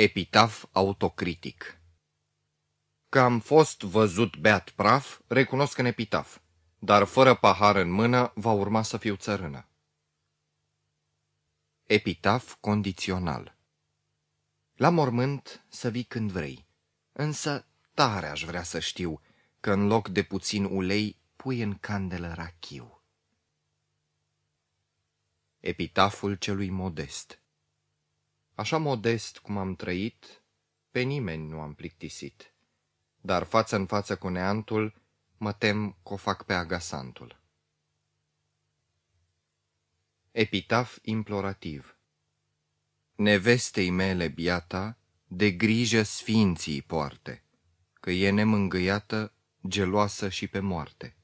Epitaf autocritic Că am fost văzut beat praf, recunosc în epitaf, dar fără pahar în mână va urma să fiu țărână. Epitaf condițional La mormânt să vii când vrei, însă tare aș vrea să știu că în loc de puțin ulei pui în candelă rachiu. Epitaful celui modest Așa modest cum am trăit, pe nimeni nu am plictisit, dar față în față cu neantul, mă tem că o fac pe agasantul. Epitaf implorativ Nevestei mele biata, de grijă sfinții poarte, că e nemângâiată, geloasă și pe moarte.